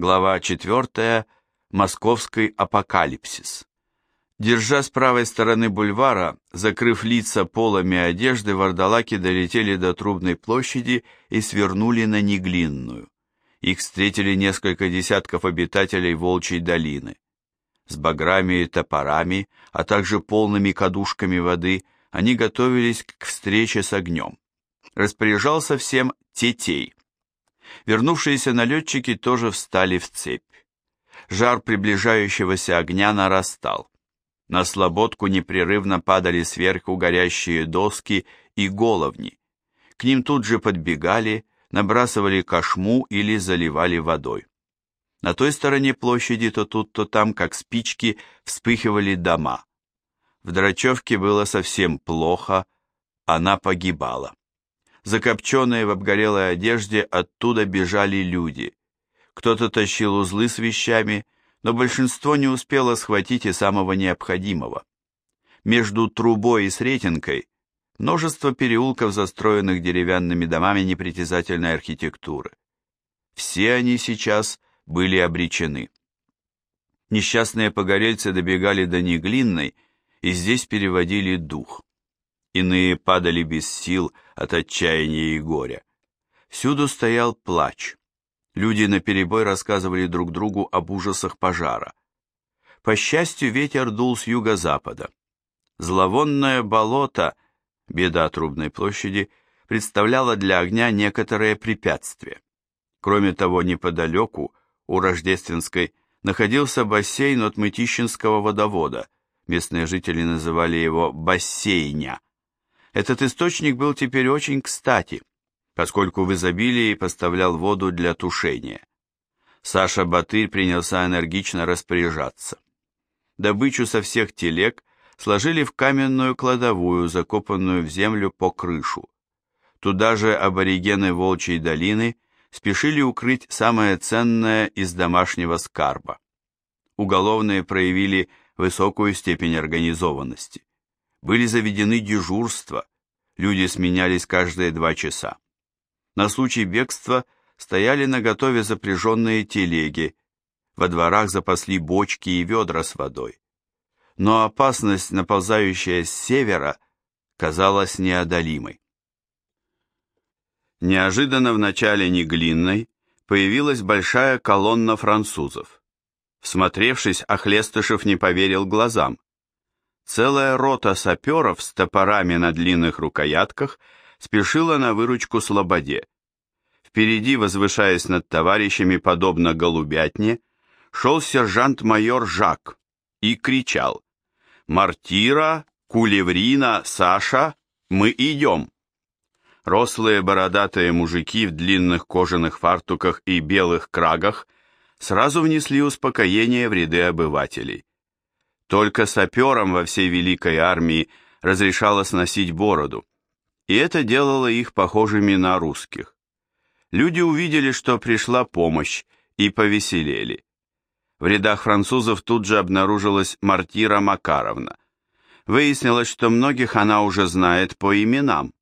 Глава 4. Московский апокалипсис. Держа с правой стороны бульвара, закрыв лица полами одежды, вардалаки долетели до Трубной площади и свернули на Неглинную. Их встретили несколько десятков обитателей Волчьей долины. С баграми и топорами, а также полными кадушками воды, они готовились к встрече с огнем. Распоряжался всем Тетей. Вернувшиеся налетчики тоже встали в цепь. Жар приближающегося огня нарастал. На слободку непрерывно падали сверху горящие доски и головни. К ним тут же подбегали, набрасывали кошму или заливали водой. На той стороне площади то тут, то там, как спички, вспыхивали дома. В Драчевке было совсем плохо, она погибала. Закопченные в обгорелой одежде, оттуда бежали люди. Кто-то тащил узлы с вещами, но большинство не успело схватить и самого необходимого. Между трубой и Сретенкой множество переулков, застроенных деревянными домами непритязательной архитектуры. Все они сейчас были обречены. Несчастные погорельцы добегали до Неглинной и здесь переводили дух. Иные падали без сил от отчаяния и горя. Всюду стоял плач. Люди наперебой рассказывали друг другу об ужасах пожара. По счастью, ветер дул с юго-запада. Зловонное болото, беда Трубной площади, представляло для огня некоторое препятствие. Кроме того, неподалеку, у Рождественской, находился бассейн от Мытищинского водовода, местные жители называли его «бассейня», этот источник был теперь очень кстати, поскольку в изобилии поставлял воду для тушения. Саша Батырь принялся энергично распоряжаться. Добычу со всех телег сложили в каменную кладовую, закопанную в землю по крышу. Туда же аборигены Волчьей долины спешили укрыть самое ценное из домашнего скарба. Уголовные проявили высокую степень организованности были заведены дежурства, люди сменялись каждые два часа. На случай бегства стояли наготове запряженные телеги, во дворах запасли бочки и ведра с водой. Но опасность, наползающая с севера, казалась неодолимой. Неожиданно в начале Неглинной появилась большая колонна французов. Всмотревшись, Охлестышев не поверил глазам. Целая рота саперов с топорами на длинных рукоятках спешила на выручку Слободе. Впереди, возвышаясь над товарищами, подобно голубятне, шел сержант-майор Жак и кричал «Мартира, Кулеврина, Саша, мы идем!» Рослые бородатые мужики в длинных кожаных фартуках и белых крагах сразу внесли успокоение в ряды обывателей. Только саперам во всей Великой армии разрешалось носить бороду, и это делало их похожими на русских. Люди увидели, что пришла помощь, и повеселели. В рядах французов тут же обнаружилась Мартира Макаровна. Выяснилось, что многих она уже знает по именам.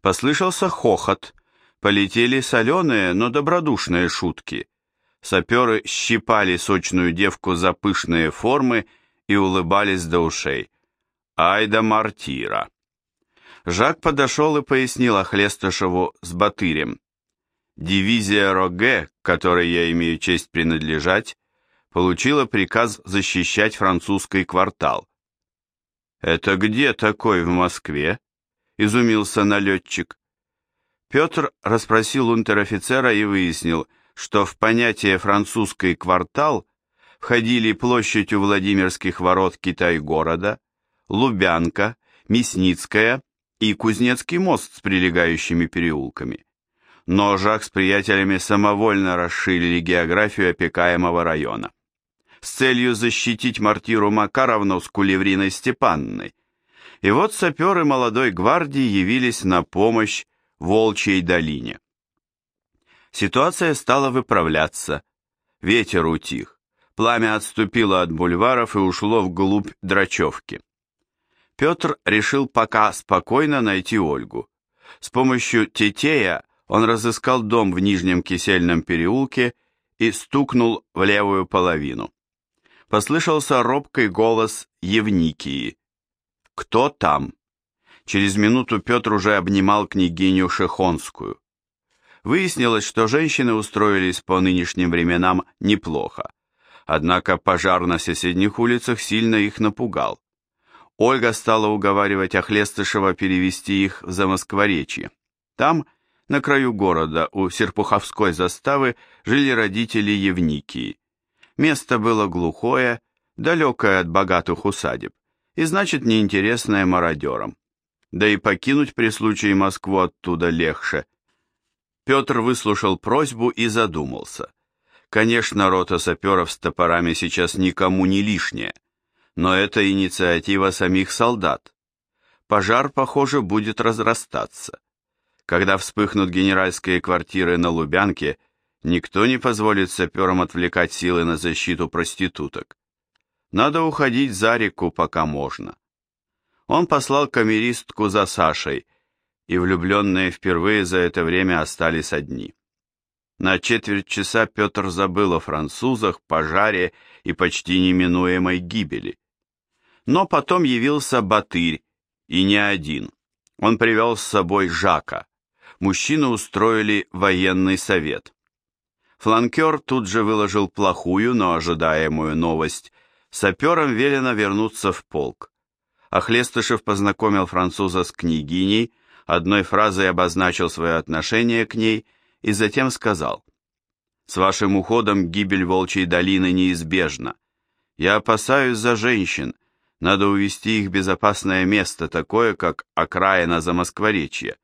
Послышался хохот, полетели соленые, но добродушные шутки. Саперы щипали сочную девку за пышные формы и улыбались до ушей. «Ай да мартира!» Жак подошел и пояснил Охлестышеву с Батырем. «Дивизия Роге, которой я имею честь принадлежать, получила приказ защищать французский квартал». «Это где такой в Москве?» — изумился налетчик. Петр расспросил унтер-офицера и выяснил, что в понятие «французский квартал» входили площадь у Владимирских ворот Китай-города, Лубянка, Мясницкая и Кузнецкий мост с прилегающими переулками. Но Жак с приятелями самовольно расширили географию опекаемого района с целью защитить мартиру Макаровну с Кулевриной Степанной. И вот саперы молодой гвардии явились на помощь Волчьей долине. Ситуация стала выправляться, ветер утих, Пламя отступило от бульваров и ушло вглубь Драчевки. Петр решил пока спокойно найти Ольгу. С помощью Тетея он разыскал дом в Нижнем Кисельном переулке и стукнул в левую половину. Послышался робкий голос Евникии. «Кто там?» Через минуту Петр уже обнимал княгиню Шехонскую. Выяснилось, что женщины устроились по нынешним временам неплохо. Однако пожар на соседних улицах сильно их напугал. Ольга стала уговаривать Охлестышева перевести их в Замоскворечье. Там, на краю города, у Серпуховской заставы, жили родители Евникии. Место было глухое, далекое от богатых усадеб, и значит неинтересное мародерам. Да и покинуть при случае Москву оттуда легче. Петр выслушал просьбу и задумался. Конечно, рота саперов с топорами сейчас никому не лишняя, но это инициатива самих солдат. Пожар, похоже, будет разрастаться. Когда вспыхнут генеральские квартиры на Лубянке, никто не позволит саперам отвлекать силы на защиту проституток. Надо уходить за реку, пока можно. Он послал камеристку за Сашей, и влюбленные впервые за это время остались одни. На четверть часа Петр забыл о французах, пожаре и почти неминуемой гибели. Но потом явился Батырь, и не один. Он привел с собой Жака. Мужчины устроили военный совет. Фланкер тут же выложил плохую, но ожидаемую новость. Саперам велено вернуться в полк. Охлестышев познакомил француза с княгиней, одной фразой обозначил свое отношение к ней и затем сказал, «С вашим уходом гибель Волчьей долины неизбежна. Я опасаюсь за женщин, надо увести их в безопасное место, такое, как окраина Замоскворечья».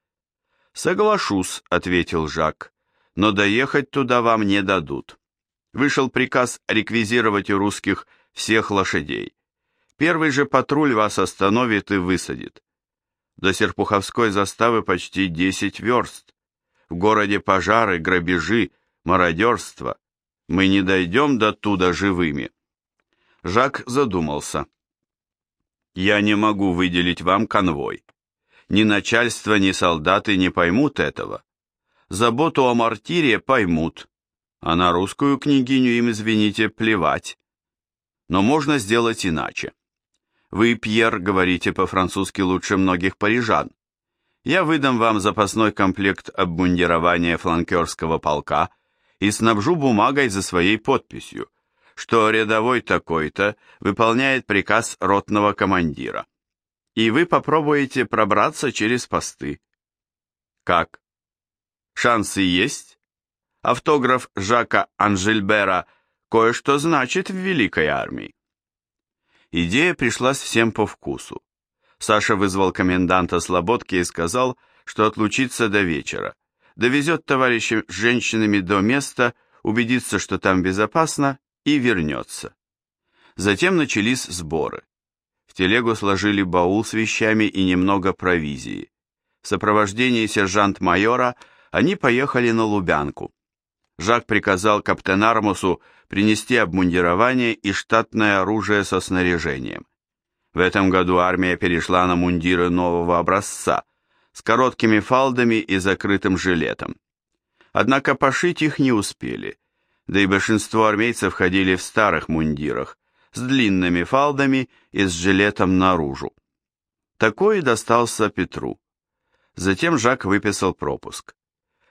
«Соглашусь», — ответил Жак, «но доехать туда вам не дадут. Вышел приказ реквизировать у русских всех лошадей. Первый же патруль вас остановит и высадит. До Серпуховской заставы почти 10 верст. В городе пожары, грабежи, мародерство. Мы не дойдем до туда живыми. Жак задумался. Я не могу выделить вам конвой. Ни начальство, ни солдаты не поймут этого. Заботу о мартире поймут, а на русскую княгиню им, извините, плевать. Но можно сделать иначе. Вы, Пьер, говорите по-французски лучше многих парижан. Я выдам вам запасной комплект обмундирования фланкерского полка и снабжу бумагой за своей подписью, что рядовой такой-то выполняет приказ ротного командира. И вы попробуете пробраться через посты. Как? Шансы есть? Автограф Жака Анжельбера кое-что значит в Великой армии. Идея пришлась всем по вкусу. Саша вызвал коменданта Слободки и сказал, что отлучится до вечера. Довезет товарища с женщинами до места, убедится, что там безопасно, и вернется. Затем начались сборы. В телегу сложили баул с вещами и немного провизии. В сопровождении сержант-майора они поехали на Лубянку. Жак приказал каптенармусу принести обмундирование и штатное оружие со снаряжением. В этом году армия перешла на мундиры нового образца, с короткими фалдами и закрытым жилетом. Однако пошить их не успели, да и большинство армейцев ходили в старых мундирах, с длинными фалдами и с жилетом наружу. Такой и достался Петру. Затем Жак выписал пропуск.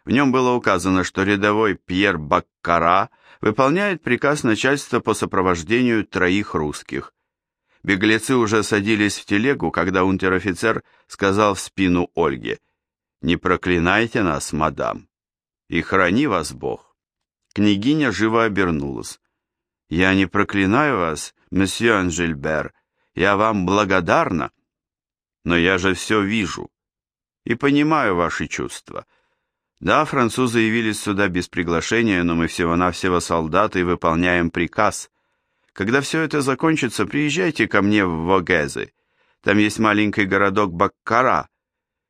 В нем было указано, что рядовой Пьер Баккара выполняет приказ начальства по сопровождению троих русских. Беглецы уже садились в телегу, когда унтер-офицер сказал в спину Ольге, «Не проклинайте нас, мадам, и храни вас Бог». Княгиня живо обернулась. «Я не проклинаю вас, месье Анжельбер, я вам благодарна, но я же все вижу и понимаю ваши чувства». Да, французы явились сюда без приглашения, но мы всего-навсего солдаты и выполняем приказ. Когда все это закончится, приезжайте ко мне в Вогезы. Там есть маленький городок Баккара.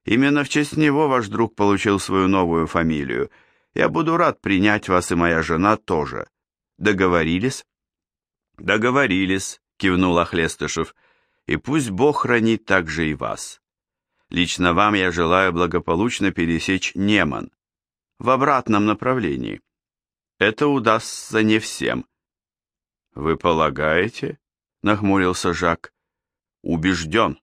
Именно в честь него ваш друг получил свою новую фамилию. Я буду рад принять вас, и моя жена тоже. Договорились? Договорились, кивнул Охлестышев. И пусть Бог хранит также и вас. Лично вам я желаю благополучно пересечь Неман в обратном направлении. это удастся не всем. Вы полагаете? Нахмурился Жак. Убежден.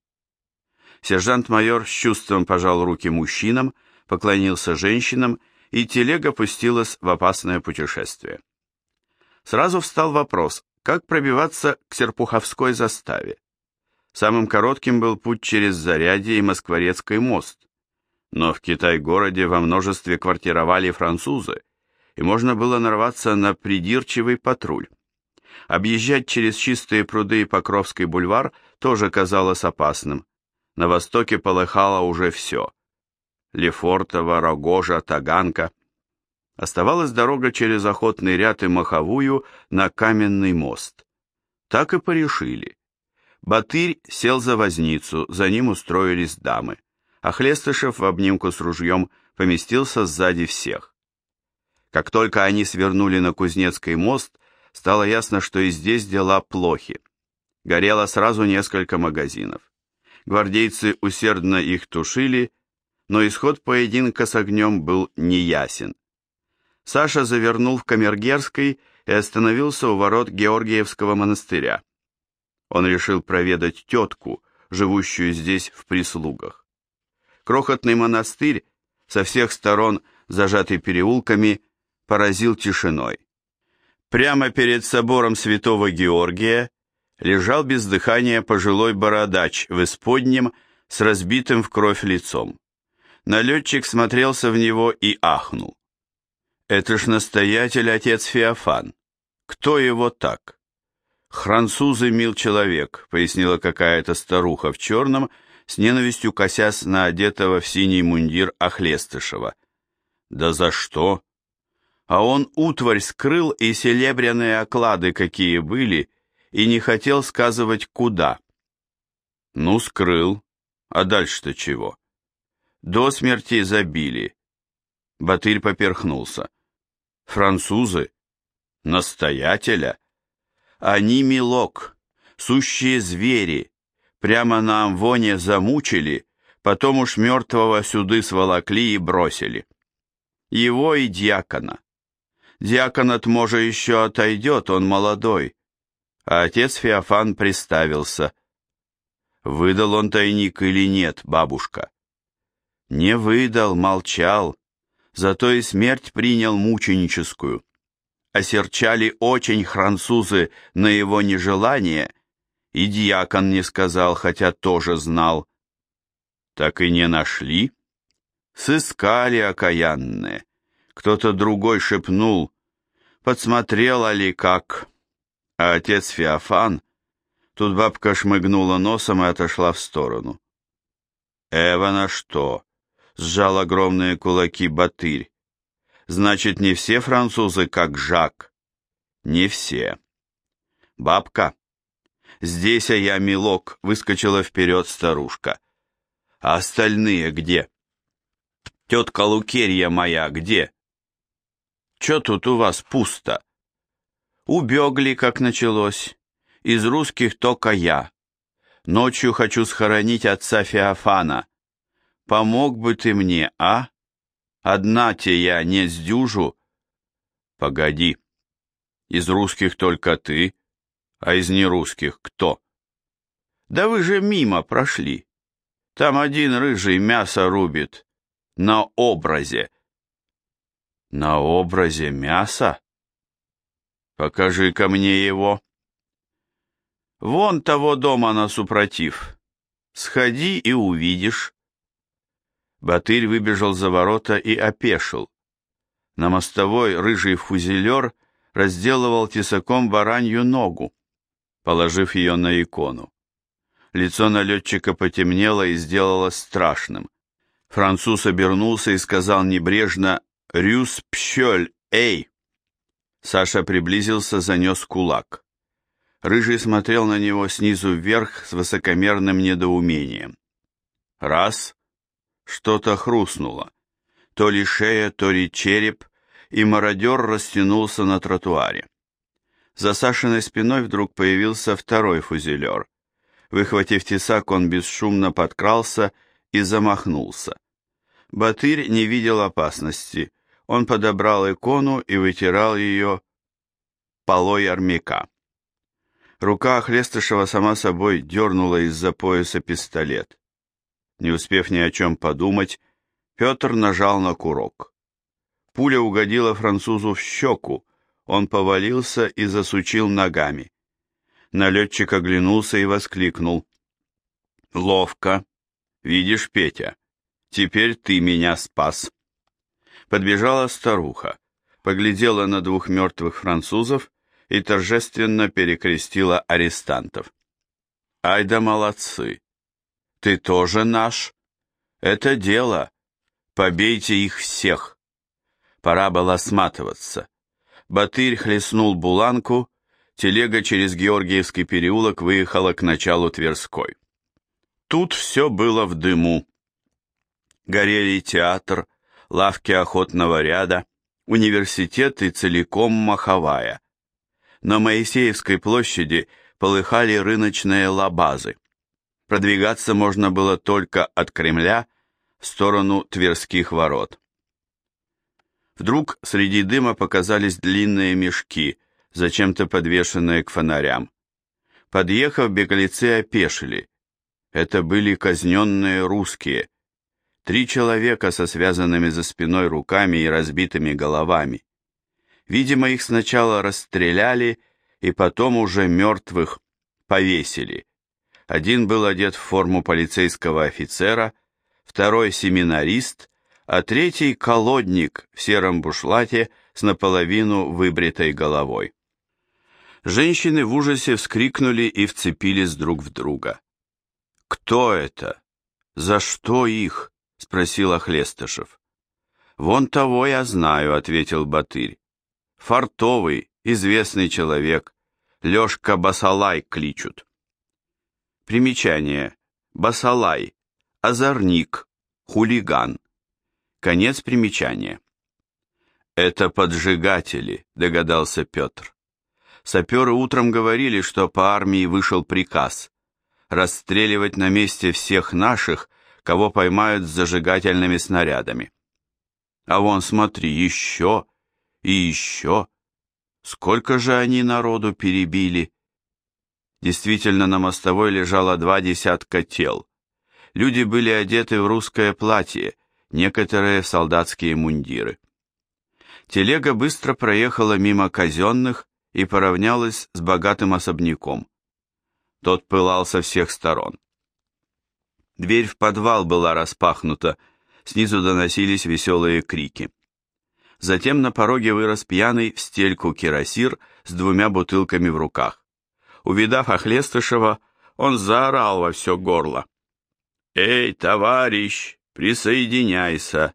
Сержант-майор с чувством пожал руки мужчинам, поклонился женщинам, и телега пустилась в опасное путешествие. Сразу встал вопрос, как пробиваться к Серпуховской заставе. Самым коротким был путь через Зарядье и Москворецкий мост. Но в Китай-городе во множестве квартировали французы, и можно было нарваться на придирчивый патруль. Объезжать через чистые пруды и Покровский бульвар тоже казалось опасным. На востоке полыхало уже все. Лефортово, Рогожа, Таганка. Оставалась дорога через Охотный ряд и Маховую на Каменный мост. Так и порешили. Батырь сел за возницу, за ним устроились дамы, а Хлестышев в обнимку с ружьем поместился сзади всех. Как только они свернули на Кузнецкий мост, стало ясно, что и здесь дела плохи. Горело сразу несколько магазинов. Гвардейцы усердно их тушили, но исход поединка с огнем был неясен. Саша завернул в Камергерской и остановился у ворот Георгиевского монастыря. Он решил проведать тетку, живущую здесь в прислугах. Крохотный монастырь, со всех сторон зажатый переулками, поразил тишиной. Прямо перед собором святого Георгия лежал без дыхания пожилой бородач в исподнем с разбитым в кровь лицом. Налетчик смотрелся в него и ахнул. Это ж настоятель отец Феофан. Кто его так? Французы мил человек, пояснила какая-то старуха в черном, с ненавистью косясь на одетого в синий мундир Охлестышева. Да за что? А он утварь скрыл и серебряные оклады какие были, и не хотел сказывать куда. Ну, скрыл. А дальше-то чего? До смерти забили. Батырь поперхнулся. Французы? Настоятеля? Они, милок, сущие звери, прямо на амвоне замучили, потом уж мертвого сюды сволокли и бросили. Его и дьякона. Дьякон от може еще отойдет, он молодой. А отец Феофан приставился. Выдал он тайник или нет, бабушка? Не выдал, молчал, зато и смерть принял мученическую. Осерчали очень французы на его нежелание, и дьякон не сказал, хотя тоже знал. Так и не нашли. Сыскали окаянные. Кто-то другой шепнул, подсмотрела ли как. А отец Феофан... Тут бабка шмыгнула носом и отошла в сторону. Эва на что? сжал огромные кулаки Батырь. Значит, не все французы как Жак. Не все. Бабка. Здесь, а я, милок, выскочила вперед старушка. А остальные где? Тетка Лукерья моя где? Че тут у вас пусто? Убегли, как началось. Из русских только я. Ночью хочу схоронить отца Феофана. Помог бы ты мне, а? Одна-те я не сдюжу. Погоди. Из русских только ты, а из нерусских кто? Да вы же мимо прошли. Там один рыжий мясо рубит. На образе. На образе мяса? покажи ко мне его. Вон того дома на супротив. Сходи и увидишь. Батырь выбежал за ворота и опешил. На мостовой рыжий фузелер разделывал тесаком баранью ногу, положив ее на икону. Лицо налетчика потемнело и сделалось страшным. Француз обернулся и сказал небрежно «Рюс пщель, эй!» Саша приблизился, занес кулак. Рыжий смотрел на него снизу вверх с высокомерным недоумением. Раз, что-то хрустнуло. То ли шея, то ли череп, и мародер растянулся на тротуаре. За Сашиной спиной вдруг появился второй фузелер. Выхватив тесак, он бесшумно подкрался и замахнулся. Батырь не видел опасности. Он подобрал икону и вытирал ее полой армяка. Рука Хлестышева сама собой дернула из-за пояса пистолет. Не успев ни о чем подумать, Петр нажал на курок. Пуля угодила французу в щеку, он повалился и засучил ногами. Налетчик оглянулся и воскликнул. «Ловко! Видишь, Петя, теперь ты меня спас!» Подбежала старуха, поглядела на двух мертвых французов и торжественно перекрестила арестантов. «Ай да молодцы! Ты тоже наш? Это дело! Побейте их всех!» Пора было сматываться. Батырь хлестнул буланку, телега через Георгиевский переулок выехала к началу Тверской. Тут все было в дыму. Горели театр, лавки охотного ряда, университет и целиком Маховая. На Моисеевской площади полыхали рыночные лабазы. Продвигаться можно было только от Кремля в сторону Тверских ворот. Вдруг среди дыма показались длинные мешки, зачем-то подвешенные к фонарям. Подъехав, беглецы опешили. Это были казненные русские. Три человека со связанными за спиной руками и разбитыми головами. Видимо, их сначала расстреляли, и потом уже мертвых повесили. Один был одет в форму полицейского офицера, второй семинарист, а третий колодник в сером бушлате с наполовину выбритой головой. Женщины в ужасе вскрикнули и вцепились друг в друга. «Кто это? За что их?» — спросил Охлестышев. «Вон того я знаю», — ответил Батырь. «Фартовый, известный человек. Лешка Басалай кличут». Примечание. Басалай. Озорник. Хулиган. Конец примечания. «Это поджигатели», — догадался Петр. Саперы утром говорили, что по армии вышел приказ расстреливать на месте всех наших, кого поймают с зажигательными снарядами. А вон, смотри, еще и еще. Сколько же они народу перебили? Действительно, на мостовой лежало два десятка тел. Люди были одеты в русское платье, некоторые в солдатские мундиры. Телега быстро проехала мимо казенных и поравнялась с богатым особняком. Тот пылал со всех сторон. Дверь в подвал была распахнута, снизу доносились веселые крики. Затем на пороге вырос пьяный в стельку кирасир с двумя бутылками в руках. Увидав Охлестышева, он заорал во все горло. «Эй, товарищ, Присоединяйся.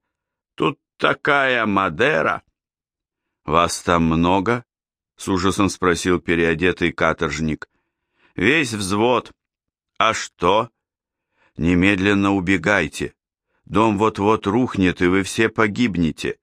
Тут такая Мадера. Вас там много? С ужасом спросил переодетый каторжник. Весь взвод. А что? Немедленно убегайте. Дом вот-вот рухнет, и вы все погибнете.